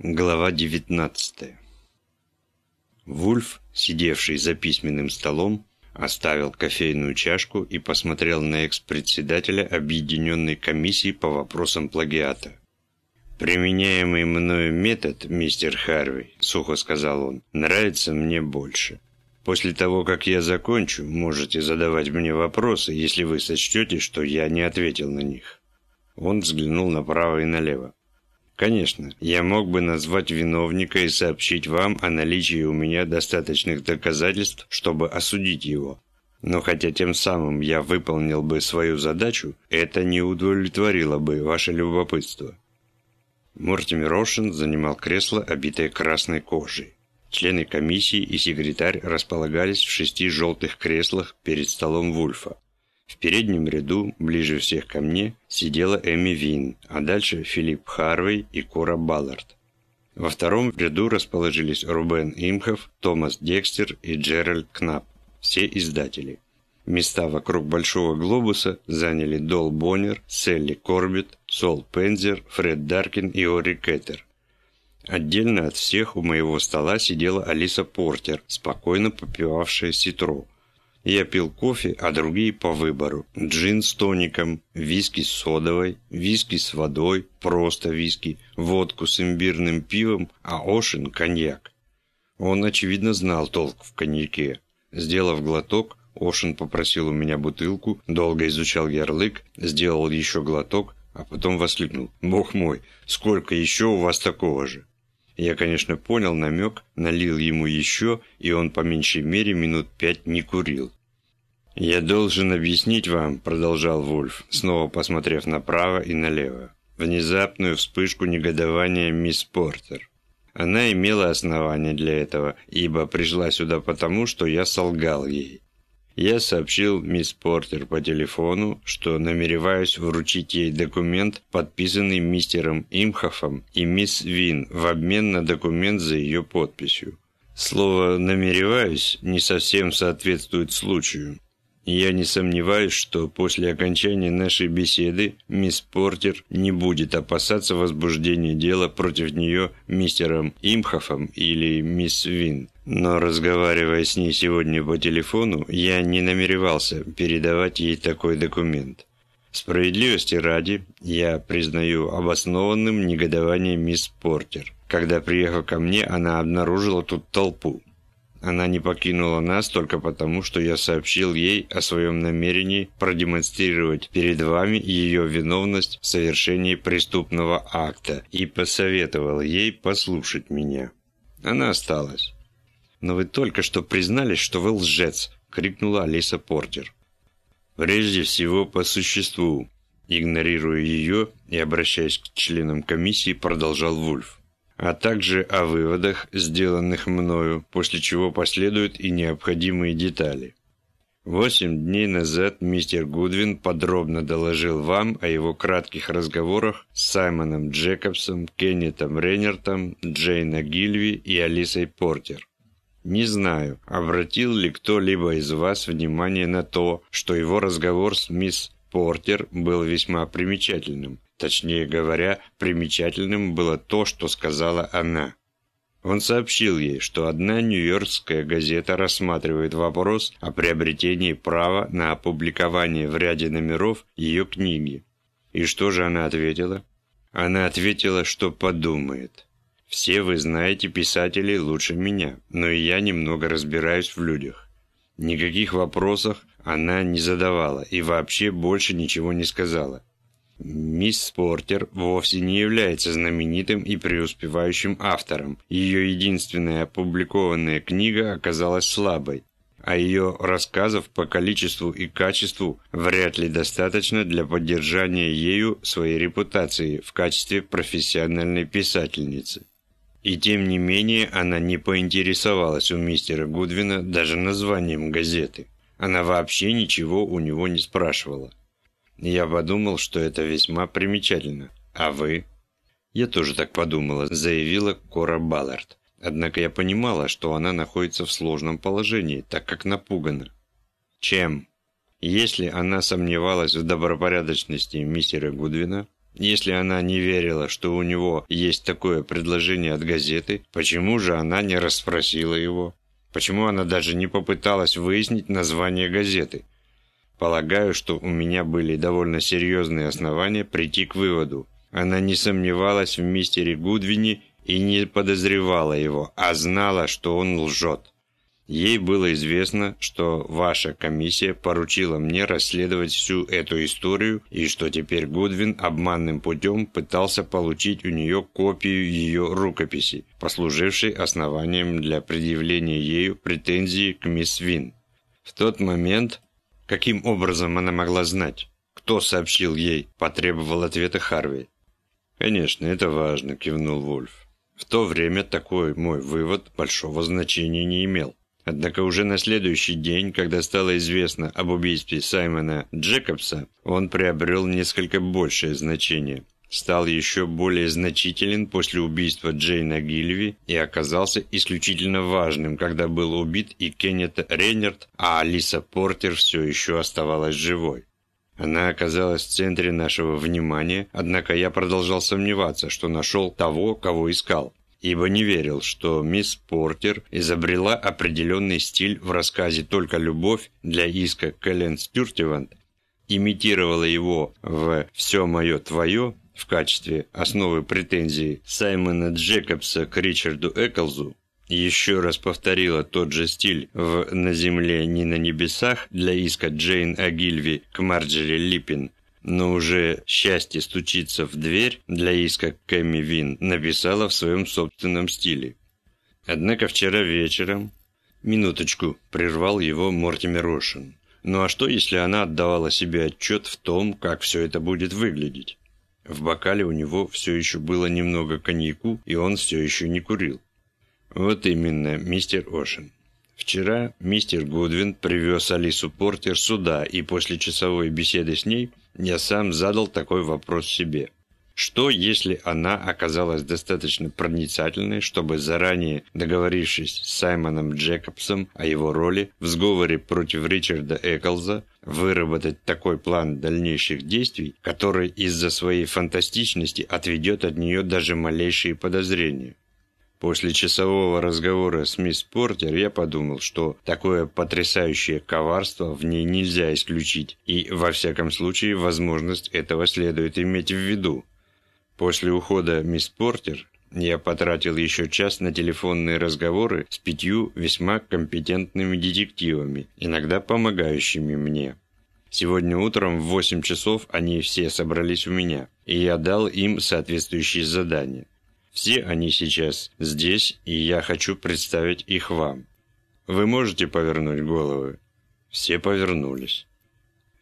Глава 19 Вульф, сидевший за письменным столом, оставил кофейную чашку и посмотрел на экс-председателя Объединенной комиссии по вопросам плагиата. «Применяемый мною метод, мистер Харви, — сухо сказал он, — нравится мне больше. После того, как я закончу, можете задавать мне вопросы, если вы сочтете, что я не ответил на них». Он взглянул направо и налево. Конечно, я мог бы назвать виновника и сообщить вам о наличии у меня достаточных доказательств, чтобы осудить его. Но хотя тем самым я выполнил бы свою задачу, это не удовлетворило бы ваше любопытство. Мортимер Рошин занимал кресло, обитое красной кожей. Члены комиссии и секретарь располагались в шести желтых креслах перед столом Вульфа. В переднем ряду, ближе всех ко мне, сидела Эми Вин, а дальше Филипп Харвей и Кора Баллард. Во втором ряду расположились Рубен Имхов, Томас Декстер и Джеральд Кнап, все издатели. Места вокруг Большого Глобуса заняли Дол Боннер, Селли Корбит, Сол Пензер, Фред Даркин и Ори Кеттер. Отдельно от всех у моего стола сидела Алиса Портер, спокойно попивавшая ситро – я пил кофе, а другие по выбору. Джин с тоником, виски с содовой, виски с водой, просто виски, водку с имбирным пивом, а Ошин – коньяк. Он, очевидно, знал толк в коньяке. Сделав глоток, Ошин попросил у меня бутылку, долго изучал ярлык, сделал еще глоток, а потом воскликнул. «Бог мой, сколько еще у вас такого же?» Я, конечно, понял намек, налил ему еще, и он по меньшей мере минут пять не курил. «Я должен объяснить вам», – продолжал Вульф, снова посмотрев направо и налево, внезапную вспышку негодования мисс Портер. Она имела основания для этого, ибо пришла сюда потому, что я солгал ей. Я сообщил мисс Портер по телефону, что намереваюсь вручить ей документ, подписанный мистером Имхофом и мисс Вин в обмен на документ за ее подписью. Слово «намереваюсь» не совсем соответствует случаю. Я не сомневаюсь, что после окончания нашей беседы мисс Портер не будет опасаться возбуждения дела против нее мистером Имхофом или мисс Вин. Но разговаривая с ней сегодня по телефону, я не намеревался передавать ей такой документ. Справедливости ради, я признаю обоснованным негодование мисс Портер. Когда, приехав ко мне, она обнаружила тут толпу. Она не покинула нас только потому, что я сообщил ей о своем намерении продемонстрировать перед вами ее виновность в совершении преступного акта и посоветовал ей послушать меня. Она осталась. «Но вы только что признались, что вы лжец!» — крикнула Алиса Портер. «Прежде всего по существу», игнорируя ее и обращаясь к членам комиссии, продолжал Вульф а также о выводах, сделанных мною, после чего последуют и необходимые детали. Восемь дней назад мистер Гудвин подробно доложил вам о его кратких разговорах с Саймоном Джекобсом, Кеннетом Рейнертом, Джейна Гильви и Алисой Портер. Не знаю, обратил ли кто-либо из вас внимание на то, что его разговор с мисс Портер был весьма примечательным, Точнее говоря, примечательным было то, что сказала она. Он сообщил ей, что одна нью-йоркская газета рассматривает вопрос о приобретении права на опубликование в ряде номеров ее книги. И что же она ответила? Она ответила, что подумает. Все вы знаете писателей лучше меня, но и я немного разбираюсь в людях. Никаких вопросов она не задавала и вообще больше ничего не сказала. Мисс Портер вовсе не является знаменитым и преуспевающим автором. Ее единственная опубликованная книга оказалась слабой, а ее рассказов по количеству и качеству вряд ли достаточно для поддержания ею своей репутации в качестве профессиональной писательницы. И тем не менее она не поинтересовалась у мистера Гудвина даже названием газеты. Она вообще ничего у него не спрашивала. Я подумал, что это весьма примечательно. А вы? Я тоже так подумала, заявила Кора Баллард. Однако я понимала, что она находится в сложном положении, так как напугана. Чем? Если она сомневалась в добропорядочности мистера Гудвина, Если она не верила, что у него есть такое предложение от газеты, почему же она не расспросила его? Почему она даже не попыталась выяснить название газеты? Полагаю, что у меня были довольно серьезные основания прийти к выводу. Она не сомневалась в мистере Гудвине и не подозревала его, а знала, что он лжет. Ей было известно, что ваша комиссия поручила мне расследовать всю эту историю и что теперь Гудвин обманным путем пытался получить у нее копию ее рукописи, послужившей основанием для предъявления ею претензий к мисс Вин. В тот момент, каким образом она могла знать, кто сообщил ей, потребовал ответа Харви. «Конечно, это важно», – кивнул Вольф. В то время такой мой вывод большого значения не имел. Однако уже на следующий день, когда стало известно об убийстве Саймона Джекобса, он приобрел несколько большее значение. Стал еще более значителен после убийства Джейна Гильви и оказался исключительно важным, когда был убит и Кеннет Рейнерт, а Алиса Портер все еще оставалась живой. Она оказалась в центре нашего внимания, однако я продолжал сомневаться, что нашел того, кого искал ибо не верил, что мисс Портер изобрела определенный стиль в рассказе «Только любовь» для иска Кэлен Стюртевант, имитировала его в «Все мое твое» в качестве основы претензий Саймона Джекобса к Ричарду Эклзу, еще раз повторила тот же стиль в «На земле, не на небесах» для иска Джейн Агильви к Марджери Липпин, но уже «Счастье стучится в дверь» для иска Кэмми Вин написала в своем собственном стиле. Однако вчера вечером... Минуточку, прервал его Мортимер Рошин. Ну а что, если она отдавала себе отчет в том, как все это будет выглядеть? В бокале у него все еще было немного коньяку, и он все еще не курил. Вот именно, мистер Ошин. Вчера мистер Гудвин привез Алису Портер сюда, и после часовой беседы с ней я сам задал такой вопрос себе. Что, если она оказалась достаточно проницательной, чтобы заранее договорившись с Саймоном Джекобсом о его роли в сговоре против Ричарда Эклза, выработать такой план дальнейших действий, который из-за своей фантастичности отведет от нее даже малейшие подозрения? После часового разговора с мисс Портер я подумал, что такое потрясающее коварство в ней нельзя исключить, и, во всяком случае, возможность этого следует иметь в виду. После ухода мисс Портер я потратил еще час на телефонные разговоры с пятью весьма компетентными детективами, иногда помогающими мне. Сегодня утром в 8 часов они все собрались у меня, и я дал им соответствующие задания – все они сейчас здесь, и я хочу представить их вам. Вы можете повернуть головы?» Все повернулись.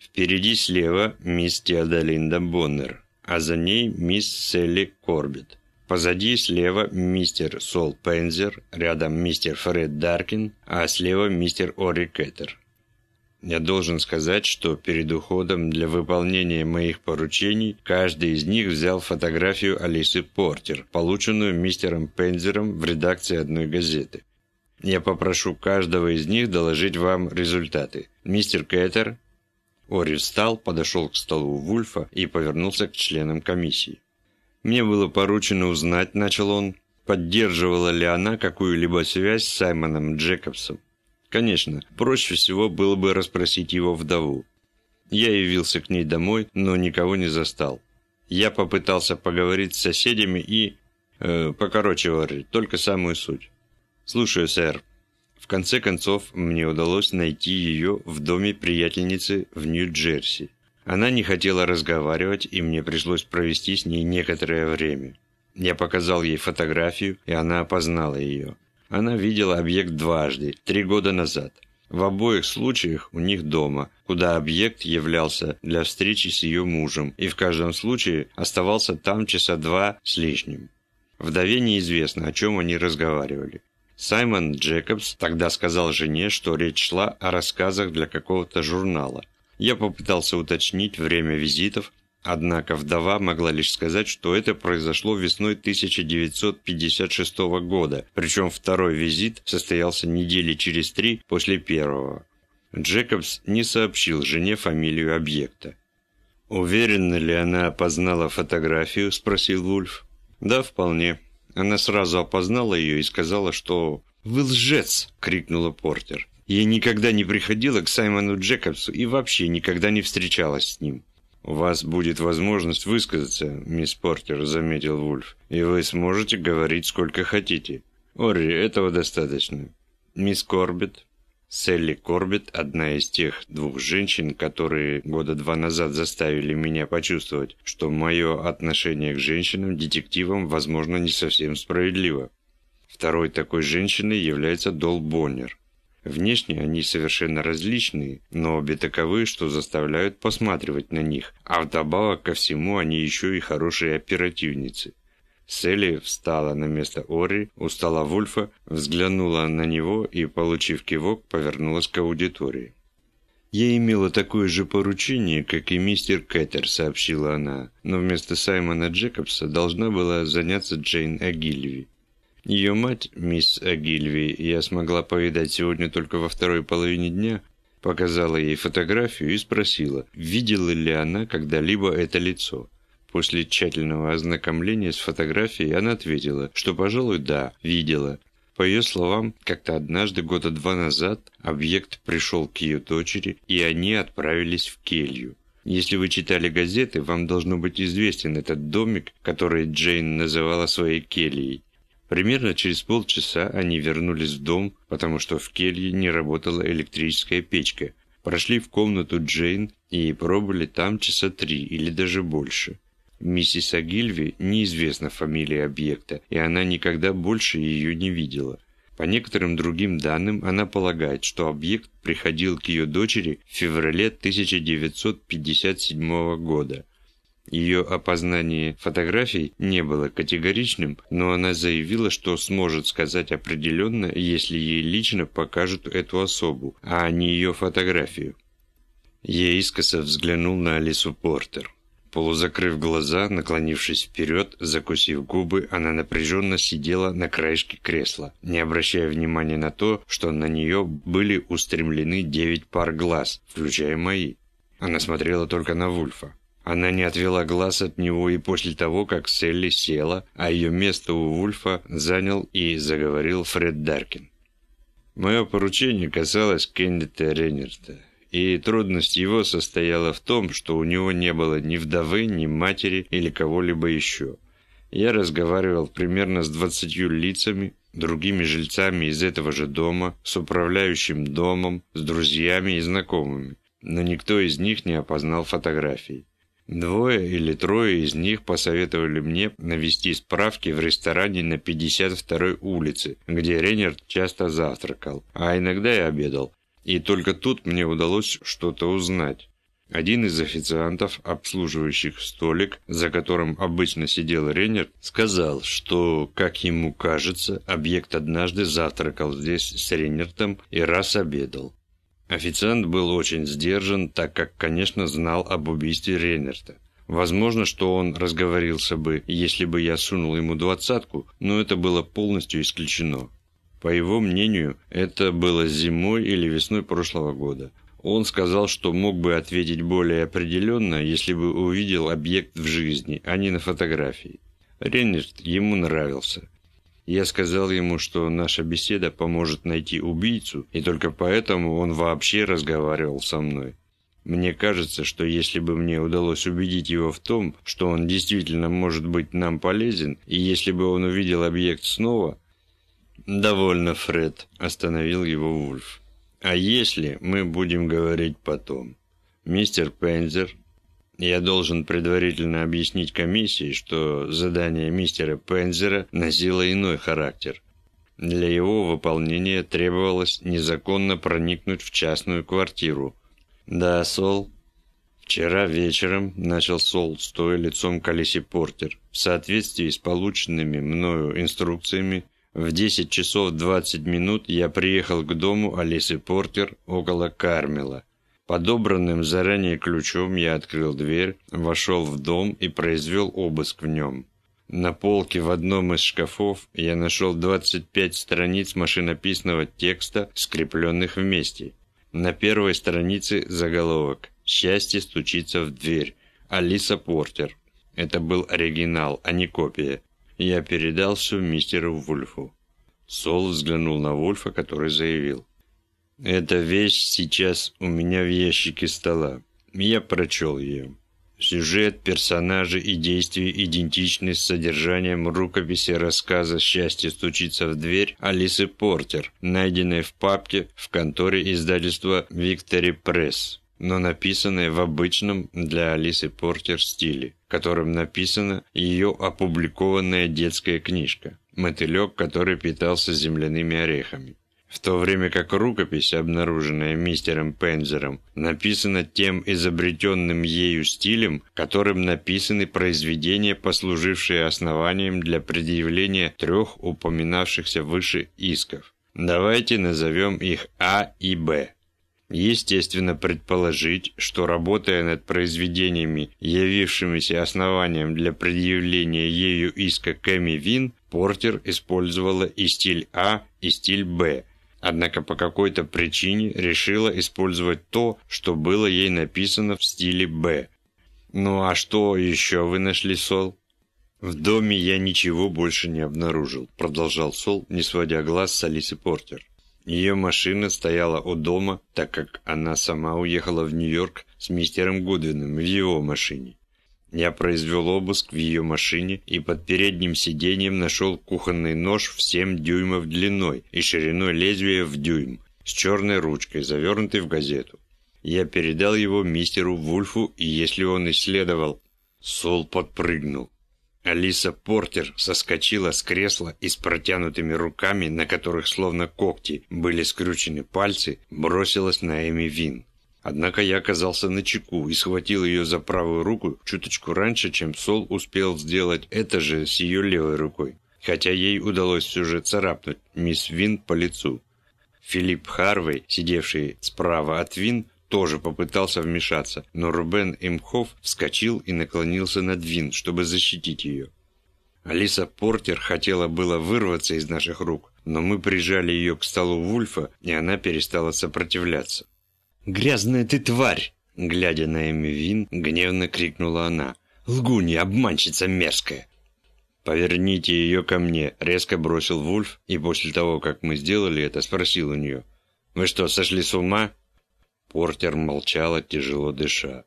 Впереди слева мисс Теодолинда Боннер, а за ней мисс Селли Корбет. Позади слева мистер Сол Пензер, рядом мистер Фред Даркин, а слева мистер Ори Кеттер. Я должен сказать, что перед уходом для выполнения моих поручений каждый из них взял фотографию Алисы Портер, полученную мистером Пензером в редакции одной газеты. Я попрошу каждого из них доложить вам результаты. Мистер Кэтер... Ори встал, подошел к столу Вульфа и повернулся к членам комиссии. «Мне было поручено узнать», — начал он, поддерживала ли она какую-либо связь с Саймоном Джекобсом. Конечно, проще всего было бы расспросить его вдову. Я явился к ней домой, но никого не застал. Я попытался поговорить с соседями и... Э, покороче говорить, только самую суть. Слушаю, сэр. В конце концов, мне удалось найти ее в доме приятельницы в Нью-Джерси. Она не хотела разговаривать, и мне пришлось провести с ней некоторое время. Я показал ей фотографию, и она опознала ее. Она видела объект дважды, три года назад. В обоих случаях у них дома, куда объект являлся для встречи с ее мужем, и в каждом случае оставался там часа два с лишним. Вдове неизвестно, о чем они разговаривали. Саймон Джекобс тогда сказал жене, что речь шла о рассказах для какого-то журнала. Я попытался уточнить время визитов, Однако вдова могла лишь сказать, что это произошло весной 1956 года, причем второй визит состоялся недели через три после первого. Джекобс не сообщил жене фамилию объекта. «Уверена ли она опознала фотографию?» – спросил Вульф. «Да, вполне. Она сразу опознала ее и сказала, что...» «Вы лжец!» – крикнула Портер. «Я никогда не приходила к Саймону Джекобсу и вообще никогда не встречалась с ним». «У вас будет возможность высказаться, мисс Портер», – заметил Вульф. «И вы сможете говорить сколько хотите. Орри, этого достаточно. Мисс Корбет, Селли Корбет – одна из тех двух женщин, которые года два назад заставили меня почувствовать, что мое отношение к женщинам, детективам, возможно, не совсем справедливо. Второй такой женщиной является Дол Боннер. Внешне они совершенно различные, но обе таковы, что заставляют посматривать на них, а вдобавок ко всему они еще и хорошие оперативницы. Селли встала на место Ори, устала Вульфа, взглянула на него и, получив кивок, повернулась к аудитории. «Я имела такое же поручение, как и мистер Кэттер», — сообщила она, но вместо Саймона Джекобса должна была заняться Джейн Агильви. Ее мать, мисс Агильви, я смогла повидать сегодня только во второй половине дня, показала ей фотографию и спросила, видела ли она когда-либо это лицо. После тщательного ознакомления с фотографией она ответила, что, пожалуй, да, видела. По ее словам, как-то однажды, года два назад, объект пришел к ее дочери, и они отправились в келью. Если вы читали газеты, вам должно быть известен этот домик, который Джейн называла своей кельей. Примерно через полчаса они вернулись в дом, потому что в келье не работала электрическая печка. Прошли в комнату Джейн и пробыли там часа три или даже больше. Миссис Агильви неизвестна фамилия объекта, и она никогда больше ее не видела. По некоторым другим данным, она полагает, что объект приходил к ее дочери в феврале 1957 года. Ее опознание фотографий не было категоричным, но она заявила, что сможет сказать определенно, если ей лично покажут эту особу, а не ее фотографию. Я искоса взглянул на Алису Портер. Полузакрыв глаза, наклонившись вперед, закусив губы, она напряженно сидела на краешке кресла, не обращая внимания на то, что на нее были устремлены девять пар глаз, включая мои. Она смотрела только на Вульфа. Она не отвела глаз от него и после того, как Селли села, а ее место у Вульфа занял и заговорил Фред Даркин. Мое поручение касалось Кеннета Рейнерта и трудность его состояла в том, что у него не было ни вдовы, ни матери или кого-либо еще. Я разговаривал примерно с двадцатью лицами, другими жильцами из этого же дома, с управляющим домом, с друзьями и знакомыми, но никто из них не опознал фотографий. Двое или трое из них посоветовали мне навести справки в ресторане на 52-й улице, где Рейнерд часто завтракал, а иногда и обедал, и только тут мне удалось что-то узнать. Один из официантов, обслуживающих столик, за которым обычно сидел Рейнер, сказал, что, как ему кажется, объект однажды завтракал здесь с Рейнертом и раз обедал. Официант был очень сдержан, так как, конечно, знал об убийстве Рейнерта. Возможно, что он разговорился бы, если бы я сунул ему двадцатку, но это было полностью исключено. По его мнению, это было зимой или весной прошлого года. Он сказал, что мог бы ответить более определенно, если бы увидел объект в жизни, а не на фотографии. Реннерт ему нравился. Я сказал ему, что наша беседа поможет найти убийцу, и только поэтому он вообще разговаривал со мной. Мне кажется, что если бы мне удалось убедить его в том, что он действительно может быть нам полезен, и если бы он увидел объект снова, «Довольно, Фред», – остановил его Вульф. «А если мы будем говорить потом? Мистер Пензер, я должен предварительно объяснить комиссии, что задание мистера Пензера носило иной характер. Для его выполнения требовалось незаконно проникнуть в частную квартиру. Да, Сол?» «Вчера вечером», – начал Сол, стоя лицом к Алисе Портер, в соответствии с полученными мною инструкциями, в 10 часов 20 минут я приехал к дому Алисы Портер около Кармела. Подобранным заранее ключом я открыл дверь, вошел в дом и произвел обыск в нем. На полке в одном из шкафов я нашел 25 страниц машинописного текста, скрепленных вместе. На первой странице заголовок «Счастье стучится в дверь», Алиса Портер. Это был оригинал, а не копия. Я передал все мистеру Вульфу. Сол взглянул на Вульфа, который заявил. «Эта вещь сейчас у меня в ящике стола. Я прочел ее. Сюжет, персонажи и действия идентичны с содержанием рукописи рассказа «Счастье стучится в дверь» Алисы Портер, найденной в папке в конторе издательства «Виктори Пресс», но написанной в обычном для Алисы Портер стиле, которым написана ее опубликованная детская книжка «Мотылек, который питался земляными орехами» в то время как рукопись, обнаруженная мистером Пензером, написана тем изобретенным ею стилем, которым написаны произведения, послужившие основанием для предъявления трех упоминавшихся выше исков. Давайте назовем их А и Б. Естественно предположить, что работая над произведениями, явившимися основанием для предъявления ею иска Кэми Вин, Портер использовала и стиль А, и стиль Б – Однако по какой-то причине решила использовать то, что было ей написано в стиле «Б». «Ну а что еще вы нашли, Сол?» «В доме я ничего больше не обнаружил», – продолжал Сол, не сводя глаз с Алисы Портер. Ее машина стояла у дома, так как она сама уехала в Нью-Йорк с мистером Гудвином в его машине. Я произвел обыск в ее машине и под передним сиденьем нашел кухонный нож в 7 дюймов длиной и шириной лезвия в дюйм, с черной ручкой, завернутый в газету. Я передал его мистеру Вульфу, и если он исследовал... Сол подпрыгнул. Алиса Портер соскочила с кресла и с протянутыми руками, на которых словно когти были скрючены пальцы, бросилась на Эми Вин. Однако я оказался на чеку и схватил ее за правую руку чуточку раньше, чем Сол успел сделать это же с ее левой рукой, хотя ей удалось все же царапнуть мисс Вин по лицу. Филипп Харвей, сидевший справа от Вин, тоже попытался вмешаться, но Рубен Имхов вскочил и наклонился над Вин, чтобы защитить ее. Алиса Портер хотела было вырваться из наших рук, но мы прижали ее к столу Вульфа, и она перестала сопротивляться. «Грязная ты тварь!» Глядя на Эми Вин, гневно крикнула она. «Лгунья, обманщица мерзкая!» «Поверните ее ко мне», — резко бросил Вульф, и после того, как мы сделали это, спросил у нее. «Вы что, сошли с ума?» Портер молчала, тяжело дыша.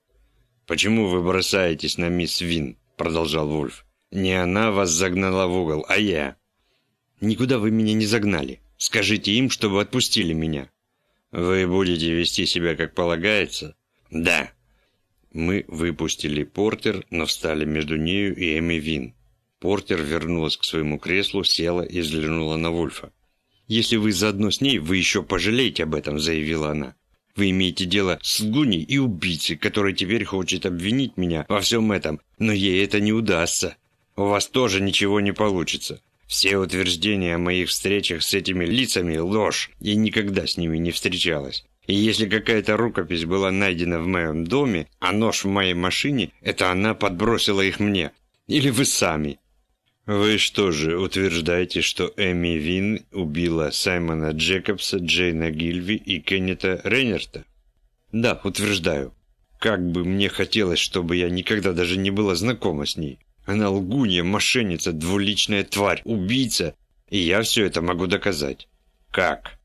«Почему вы бросаетесь на мисс Вин?» — продолжал Вульф. «Не она вас загнала в угол, а я». «Никуда вы меня не загнали. Скажите им, чтобы отпустили меня». «Вы будете вести себя как полагается?» «Да». Мы выпустили Портер, но встали между нею и Эми Вин. Портер вернулась к своему креслу, села и взглянула на Вульфа. «Если вы заодно с ней, вы еще пожалеете об этом», — заявила она. «Вы имеете дело с лгуней и убийцей, который теперь хочет обвинить меня во всем этом, но ей это не удастся. У вас тоже ничего не получится. Все утверждения о моих встречах с этими лицами – ложь. Я никогда с ними не встречалась. И если какая-то рукопись была найдена в моем доме, а нож в моей машине, это она подбросила их мне. Или вы сами. Вы что же, утверждаете, что Эми Вин убила Саймона Джекобса, Джейна Гильви и Кеннета Рейнерта? Да, утверждаю. Как бы мне хотелось, чтобы я никогда даже не была знакома с ней. Она лгунья, мошенница, двуличная тварь, убийца. И я все это могу доказать. Как?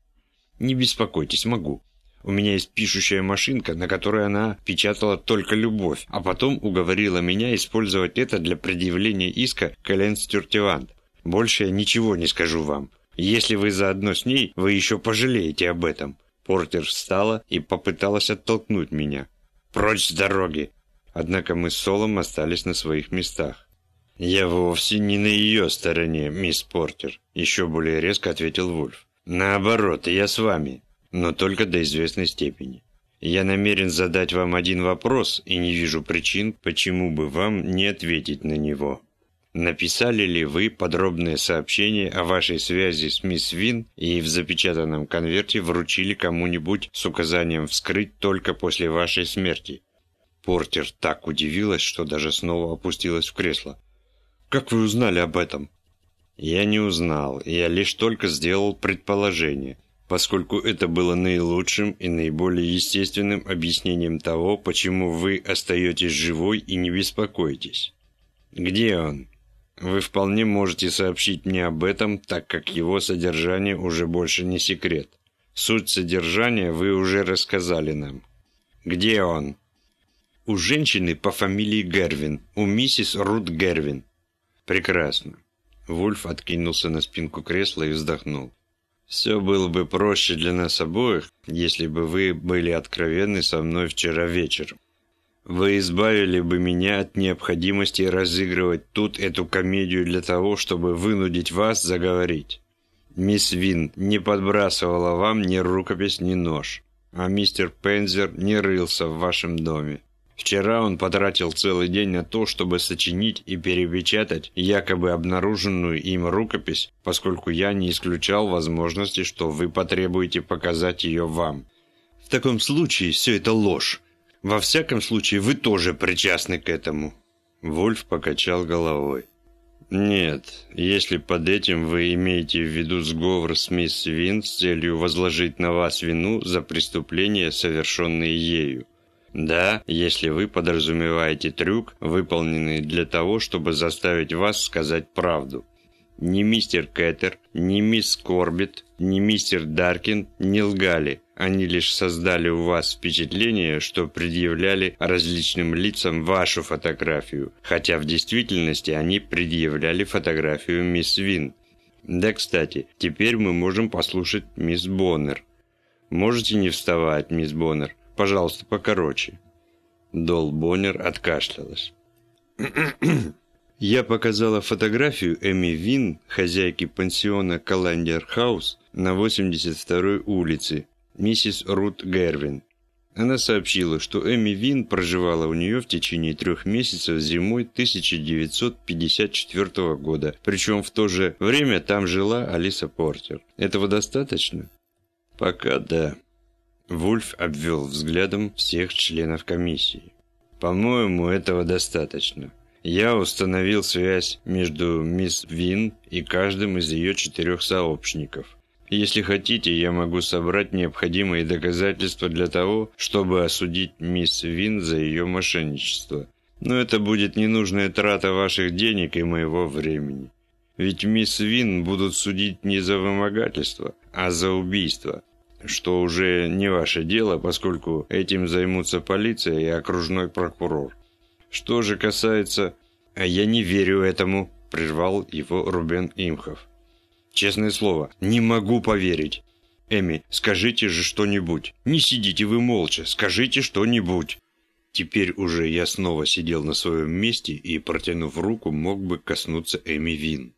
Не беспокойтесь, могу. У меня есть пишущая машинка, на которой она печатала только любовь, а потом уговорила меня использовать это для предъявления иска Кэлен Стюртевант. Больше я ничего не скажу вам. Если вы заодно с ней, вы еще пожалеете об этом. Портер встала и попыталась оттолкнуть меня. Прочь с дороги! Однако мы с Солом остались на своих местах. «Я вовсе не на ее стороне, мисс Портер», – еще более резко ответил Вульф. «Наоборот, я с вами, но только до известной степени. Я намерен задать вам один вопрос и не вижу причин, почему бы вам не ответить на него. Написали ли вы подробное сообщение о вашей связи с мисс Вин и в запечатанном конверте вручили кому-нибудь с указанием вскрыть только после вашей смерти?» Портер так удивилась, что даже снова опустилась в кресло. Как вы узнали об этом? Я не узнал, я лишь только сделал предположение. поскольку это было наилучшим и наиболее естественным объяснением того, почему вы остаетесь живой и не беспокойтесь. Где он? Вы вполне можете сообщить мне об этом, так как его содержание уже больше не секрет. Суть содержания вы уже рассказали нам. Где он? У женщины по фамилии Гервин, у миссис Рут Гервин. Прекрасно. Вульф откинулся на спинку кресла и вздохнул. Все было бы проще для нас обоих, если бы вы были откровенны со мной вчера вечером. Вы избавили бы меня от необходимости разыгрывать тут эту комедию для того, чтобы вынудить вас заговорить. Мисс Вин не подбрасывала вам ни рукопись, ни нож, а мистер Пензер не рылся в вашем доме. Вчера он потратил целый день на то, чтобы сочинить и перепечатать якобы обнаруженную им рукопись, поскольку я не исключал возможности, что вы потребуете показать ее вам. В таком случае все это ложь. Во всяком случае, вы тоже причастны к этому. Вольф покачал головой. Нет, если под этим вы имеете в виду сговор с мисс Вин с целью возложить на вас вину за преступления, совершенные ею. Да, если вы подразумеваете трюк, выполненный для того, чтобы заставить вас сказать правду. Ни мистер Кэттер, ни мисс Корбит, ни мистер Даркин не лгали. Они лишь создали у вас впечатление, что предъявляли различным лицам вашу фотографию, хотя в действительности они предъявляли фотографию мисс Вин. Да, кстати, теперь мы можем послушать мисс Боннер. Можете не вставать, мисс Боннер. Пожалуйста, покороче». Дол Боннер откашлялась. Я показала фотографию Эми Вин, хозяйки пансиона Каландер Хаус на 82-й улице, миссис Рут Гервин. Она сообщила, что Эми Вин проживала у нее в течение трех месяцев зимой 1954 года, причем в то же время там жила Алиса Портер. Этого достаточно? Пока да. Вульф обвел взглядом всех членов комиссии. «По-моему, этого достаточно. Я установил связь между мисс Вин и каждым из ее четырех сообщников. Если хотите, я могу собрать необходимые доказательства для того, чтобы осудить мисс Вин за ее мошенничество. Но это будет ненужная трата ваших денег и моего времени. Ведь мисс Вин будут судить не за вымогательство, а за убийство что уже не ваше дело, поскольку этим займутся полиция и окружной прокурор. Что же касается... А я не верю этому, прервал его Рубен Имхов. Честное слово, не могу поверить. Эми, скажите же что-нибудь. Не сидите вы молча, скажите что-нибудь. Теперь уже я снова сидел на своем месте и, протянув руку, мог бы коснуться Эми Вин.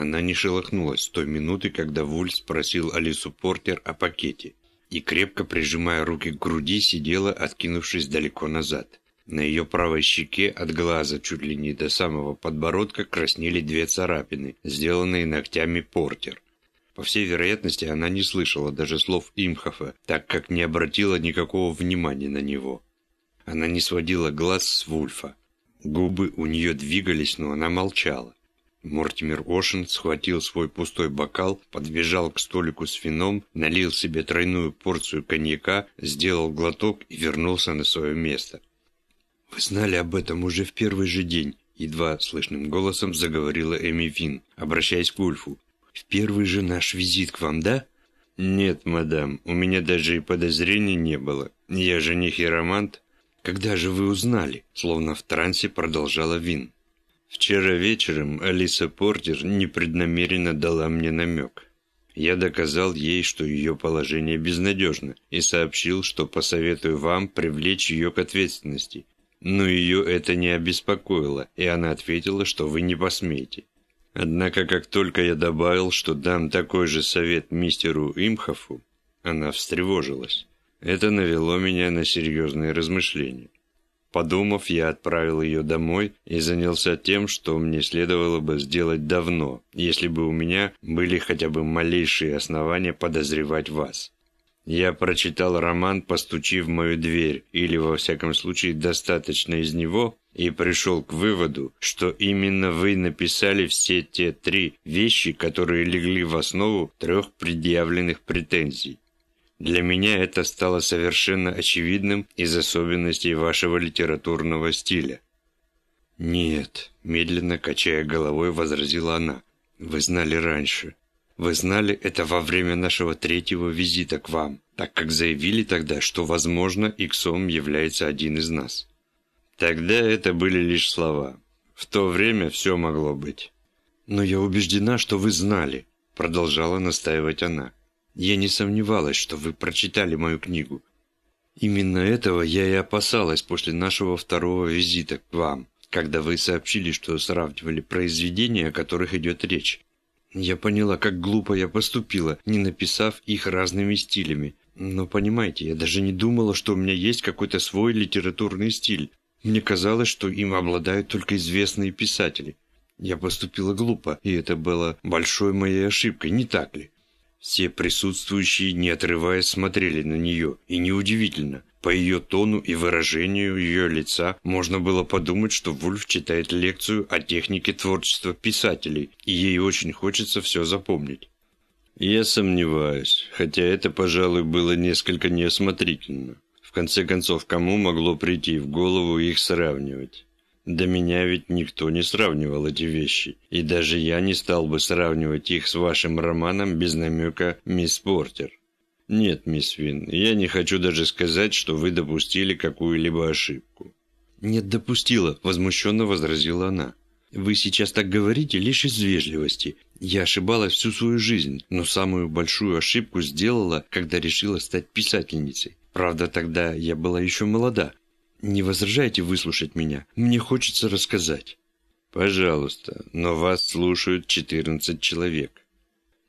Она не шелохнулась с той минуты, когда Вуль спросил Алису Портер о пакете, и, крепко прижимая руки к груди, сидела, откинувшись далеко назад. На ее правой щеке от глаза чуть ли не до самого подбородка краснели две царапины, сделанные ногтями Портер. По всей вероятности, она не слышала даже слов Имхофа, так как не обратила никакого внимания на него. Она не сводила глаз с Вульфа. Губы у нее двигались, но она молчала. Мортимер Ошен схватил свой пустой бокал, подбежал к столику с вином, налил себе тройную порцию коньяка, сделал глоток и вернулся на свое место. «Вы знали об этом уже в первый же день», едва слышным голосом заговорила Эми Вин, обращаясь к Ульфу. «В первый же наш визит к вам, да?» «Нет, мадам, у меня даже и подозрений не было. Я же не хиромант». «Когда же вы узнали?» Словно в трансе продолжала Вин. Вчера вечером Алиса Портер непреднамеренно дала мне намек. Я доказал ей, что ее положение безнадежно, и сообщил, что посоветую вам привлечь ее к ответственности. Но ее это не обеспокоило, и она ответила, что вы не посмеете. Однако, как только я добавил, что дам такой же совет мистеру Имхофу, она встревожилась. Это навело меня на серьезные размышления. Подумав, я отправил ее домой и занялся тем, что мне следовало бы сделать давно, если бы у меня были хотя бы малейшие основания подозревать вас. Я прочитал роман «Постучи в мою дверь», или, во всяком случае, достаточно из него, и пришел к выводу, что именно вы написали все те три вещи, которые легли в основу трех предъявленных претензий. Для меня это стало совершенно очевидным из особенностей вашего литературного стиля. «Нет», – медленно качая головой, возразила она. «Вы знали раньше. Вы знали это во время нашего третьего визита к вам, так как заявили тогда, что, возможно, Иксом является один из нас». Тогда это были лишь слова. В то время все могло быть. «Но я убеждена, что вы знали», – продолжала настаивать она. Я не сомневалась, что вы прочитали мою книгу. Именно этого я и опасалась после нашего второго визита к вам, когда вы сообщили, что сравнивали произведения, о которых идет речь. Я поняла, как глупо я поступила, не написав их разными стилями. Но понимаете, я даже не думала, что у меня есть какой-то свой литературный стиль. Мне казалось, что им обладают только известные писатели. Я поступила глупо, и это было большой моей ошибкой, не так ли? Все присутствующие, не отрываясь, смотрели на нее, и неудивительно. По ее тону и выражению ее лица можно было подумать, что Вульф читает лекцию о технике творчества писателей, и ей очень хочется все запомнить. Я сомневаюсь, хотя это, пожалуй, было несколько неосмотрительно. В конце концов, кому могло прийти в голову их сравнивать? До меня ведь никто не сравнивал эти вещи, и даже я не стал бы сравнивать их с вашим романом без намека «Мисс Портер». Нет, мисс Вин, я не хочу даже сказать, что вы допустили какую-либо ошибку. Нет, допустила, возмущенно возразила она. Вы сейчас так говорите лишь из вежливости. Я ошибалась всю свою жизнь, но самую большую ошибку сделала, когда решила стать писательницей. Правда, тогда я была еще молода, не возражайте выслушать меня? Мне хочется рассказать». «Пожалуйста, но вас слушают 14 человек».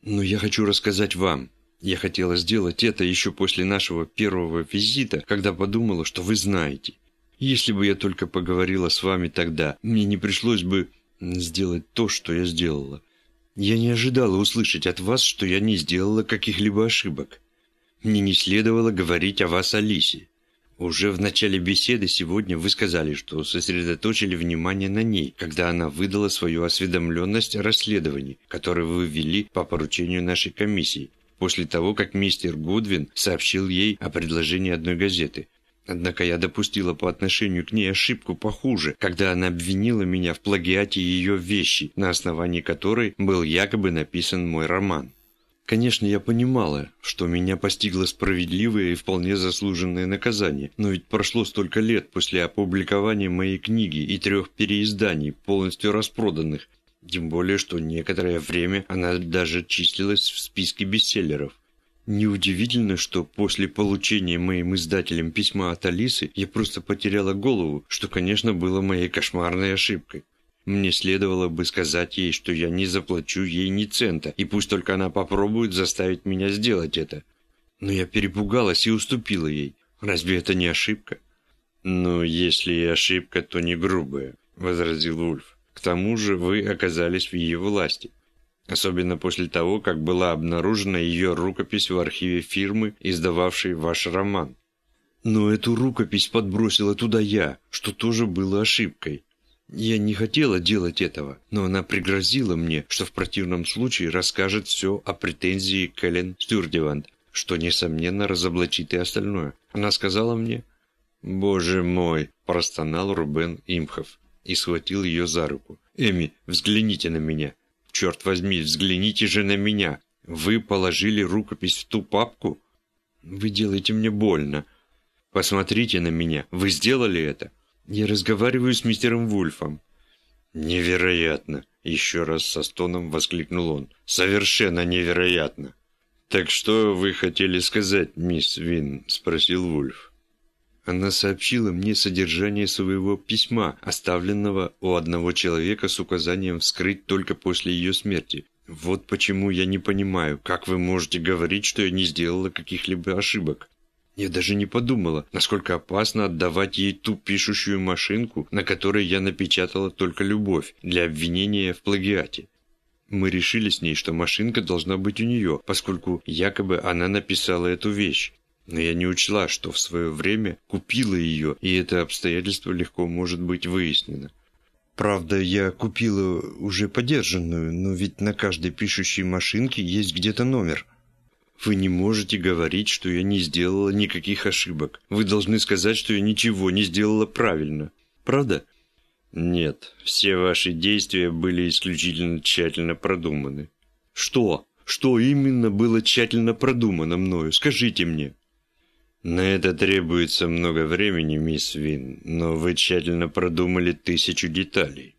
«Но я хочу рассказать вам. Я хотела сделать это еще после нашего первого визита, когда подумала, что вы знаете. Если бы я только поговорила с вами тогда, мне не пришлось бы сделать то, что я сделала. Я не ожидала услышать от вас, что я не сделала каких-либо ошибок. Мне не следовало говорить о вас Алисе. Уже в начале беседы сегодня вы сказали, что сосредоточили внимание на ней, когда она выдала свою осведомленность о расследовании, которое вы ввели по поручению нашей комиссии, после того, как мистер Гудвин сообщил ей о предложении одной газеты. Однако я допустила по отношению к ней ошибку похуже, когда она обвинила меня в плагиате ее вещи, на основании которой был якобы написан мой роман. Конечно, я понимала, что меня постигло справедливое и вполне заслуженное наказание, но ведь прошло столько лет после опубликования моей книги и трех переизданий, полностью распроданных, тем более, что некоторое время она даже числилась в списке бестселлеров. Неудивительно, что после получения моим издателем письма от Алисы я просто потеряла голову, что, конечно, было моей кошмарной ошибкой. Мне следовало бы сказать ей, что я не заплачу ей ни цента, и пусть только она попробует заставить меня сделать это. Но я перепугалась и уступила ей. Разве это не ошибка? «Ну, если и ошибка, то не грубая», — возразил Ульф. «К тому же вы оказались в ее власти. Особенно после того, как была обнаружена ее рукопись в архиве фирмы, издававшей ваш роман. Но эту рукопись подбросила туда я, что тоже было ошибкой. Я не хотела делать этого, но она пригрозила мне, что в противном случае расскажет все о претензии Кэлен Стюрдевант, что, несомненно, разоблачит и остальное. Она сказала мне... «Боже мой!» – простонал Рубен Имхов и схватил ее за руку. «Эми, взгляните на меня! Черт возьми, взгляните же на меня! Вы положили рукопись в ту папку? Вы делаете мне больно! Посмотрите на меня! Вы сделали это!» Я разговариваю с мистером Вульфом. Невероятно! Еще раз со стоном воскликнул он. Совершенно невероятно! Так что вы хотели сказать, мисс Вин? Спросил Вульф. Она сообщила мне содержание своего письма, оставленного у одного человека с указанием вскрыть только после ее смерти. Вот почему я не понимаю, как вы можете говорить, что я не сделала каких-либо ошибок. Я даже не подумала, насколько опасно отдавать ей ту пишущую машинку, на которой я напечатала только любовь, для обвинения в плагиате. Мы решили с ней, что машинка должна быть у нее, поскольку якобы она написала эту вещь. Но я не учла, что в свое время купила ее, и это обстоятельство легко может быть выяснено. Правда, я купила уже подержанную, но ведь на каждой пишущей машинке есть где-то номер. Вы не можете говорить, что я не сделала никаких ошибок. Вы должны сказать, что я ничего не сделала правильно. Правда? Нет, все ваши действия были исключительно тщательно продуманы. Что? Что именно было тщательно продумано мною? Скажите мне. На это требуется много времени, мисс Вин, но вы тщательно продумали тысячу деталей.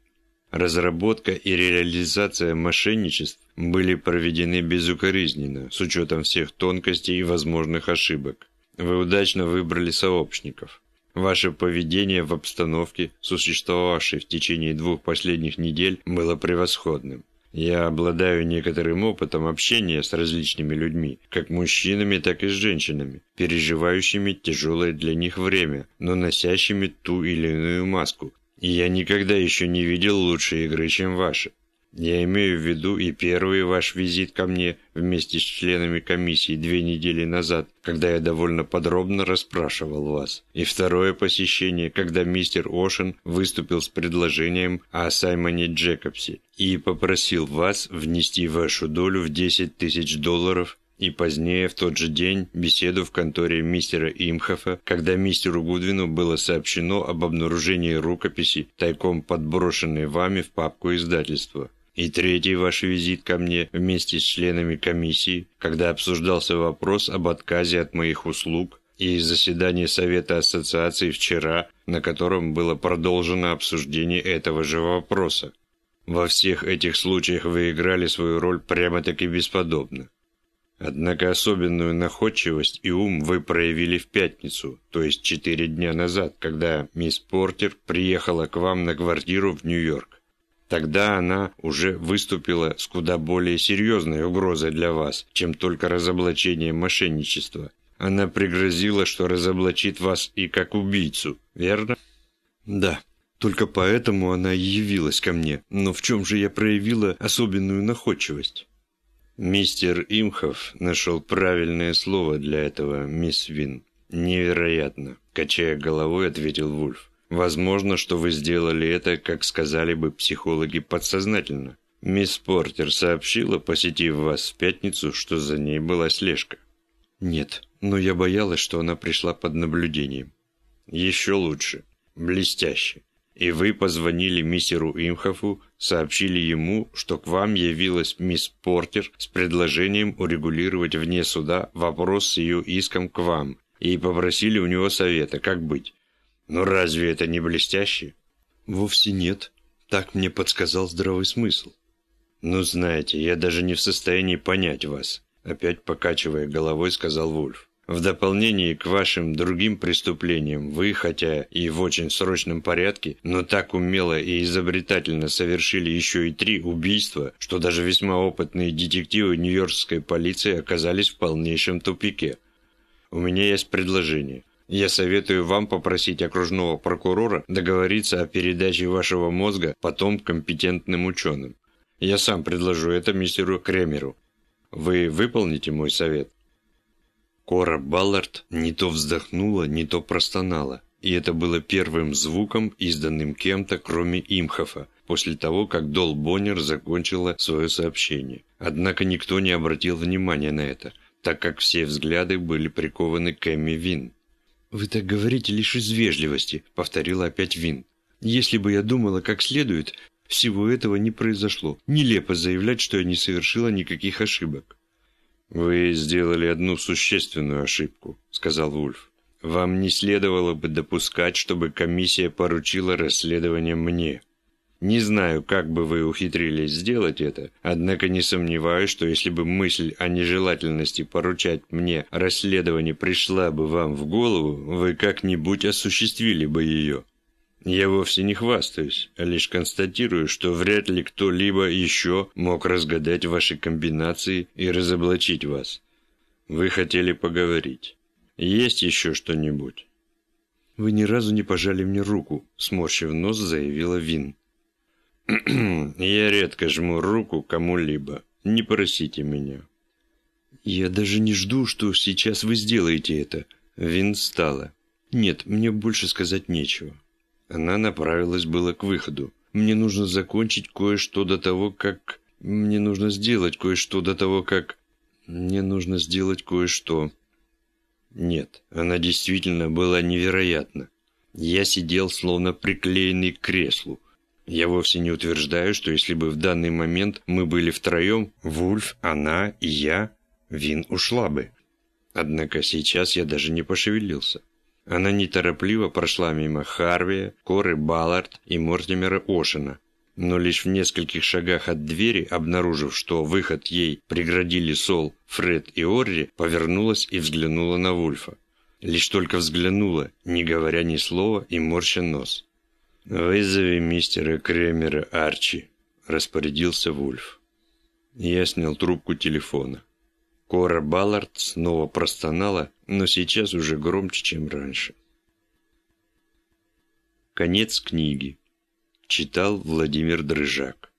Разработка и реализация мошенничеств были проведены безукоризненно, с учетом всех тонкостей и возможных ошибок. Вы удачно выбрали сообщников. Ваше поведение в обстановке, существовавшей в течение двух последних недель, было превосходным. Я обладаю некоторым опытом общения с различными людьми, как мужчинами, так и с женщинами, переживающими тяжелое для них время, но носящими ту или иную маску. Я никогда еще не видел лучшей игры, чем ваша. Я имею в виду и первый ваш визит ко мне вместе с членами комиссии две недели назад, когда я довольно подробно расспрашивал вас, и второе посещение, когда мистер Ошен выступил с предложением о Саймоне Джекобсе и попросил вас внести вашу долю в 10 тысяч долларов и позднее в тот же день беседу в конторе мистера Имхофа, когда мистеру Гудвину было сообщено об обнаружении рукописи, тайком подброшенной вами в папку издательства. И третий ваш визит ко мне вместе с членами комиссии, когда обсуждался вопрос об отказе от моих услуг, и заседание Совета Ассоциации вчера, на котором было продолжено обсуждение этого же вопроса. Во всех этих случаях вы играли свою роль прямо-таки бесподобно. Однако особенную находчивость и ум вы проявили в пятницу, то есть четыре дня назад, когда мисс Портер приехала к вам на квартиру в Нью-Йорк. Тогда она уже выступила с куда более серьезной угрозой для вас, чем только разоблачение мошенничества. Она пригрозила, что разоблачит вас и как убийцу, верно? Да, только поэтому она явилась ко мне. Но в чем же я проявила особенную находчивость? Мистер Имхов нашел правильное слово для этого, мисс Вин. Невероятно, качая головой, ответил Вульф. Возможно, что вы сделали это, как сказали бы психологи, подсознательно. Мисс Портер сообщила, посетив вас в пятницу, что за ней была слежка. Нет, но я боялась, что она пришла под наблюдением. Еще лучше. Блестяще. И вы позвонили мистеру Имхофу, сообщили ему, что к вам явилась мисс Портер с предложением урегулировать вне суда вопрос с ее иском к вам, и попросили у него совета, как быть. Но разве это не блестяще? Вовсе нет. Так мне подсказал здравый смысл. Ну, знаете, я даже не в состоянии понять вас. Опять покачивая головой, сказал Вульф. В дополнение к вашим другим преступлениям, вы, хотя и в очень срочном порядке, но так умело и изобретательно совершили еще и три убийства, что даже весьма опытные детективы нью-йоркской полиции оказались в полнейшем тупике. У меня есть предложение. Я советую вам попросить окружного прокурора договориться о передаче вашего мозга потом компетентным ученым. Я сам предложу это мистеру Кремеру. Вы выполните мой совет?» Кора Баллард не то вздохнула, не то простонала, и это было первым звуком, изданным кем-то, кроме Имхофа, после того, как Дол Боннер закончила свое сообщение. Однако никто не обратил внимания на это, так как все взгляды были прикованы к Эмми Вин. «Вы так говорите лишь из вежливости», — повторила опять Вин. «Если бы я думала как следует, всего этого не произошло. Нелепо заявлять, что я не совершила никаких ошибок». «Вы сделали одну существенную ошибку», — сказал Вульф. «Вам не следовало бы допускать, чтобы комиссия поручила расследование мне». Не знаю, как бы вы ухитрились сделать это, однако не сомневаюсь, что если бы мысль о нежелательности поручать мне расследование пришла бы вам в голову, вы как-нибудь осуществили бы ее. Я вовсе не хвастаюсь, а лишь констатирую, что вряд ли кто-либо еще мог разгадать ваши комбинации и разоблачить вас. Вы хотели поговорить. Есть еще что-нибудь? Вы ни разу не пожали мне руку, сморщив нос, заявила Вин. Я редко жму руку кому-либо. Не просите меня. «Я даже не жду, что сейчас вы сделаете это». Вин встала. «Нет, мне больше сказать нечего». Она направилась было к выходу. «Мне нужно закончить кое-что до того, как... Мне нужно сделать кое-что до того, как... Мне нужно сделать кое-что...» Нет, она действительно была невероятна. Я сидел словно приклеенный к креслу. Я вовсе не утверждаю, что если бы в данный момент мы были втроем, Вульф, она и я, Вин ушла бы. Однако сейчас я даже не пошевелился. Она неторопливо прошла мимо Харви, Коры Баллард и Мортимера Ошена, но лишь в нескольких шагах от двери, обнаружив, что выход ей преградили Сол, Фред и Орри, повернулась и взглянула на Вульфа. Лишь только взглянула, не говоря ни слова и морща нос. «Вызови мистера Кремера Арчи», – распорядился Вульф. Я снял трубку телефона. Кора Баллард снова простонала, но сейчас уже громче, чем раньше. Конец книги. Читал Владимир Дрыжак.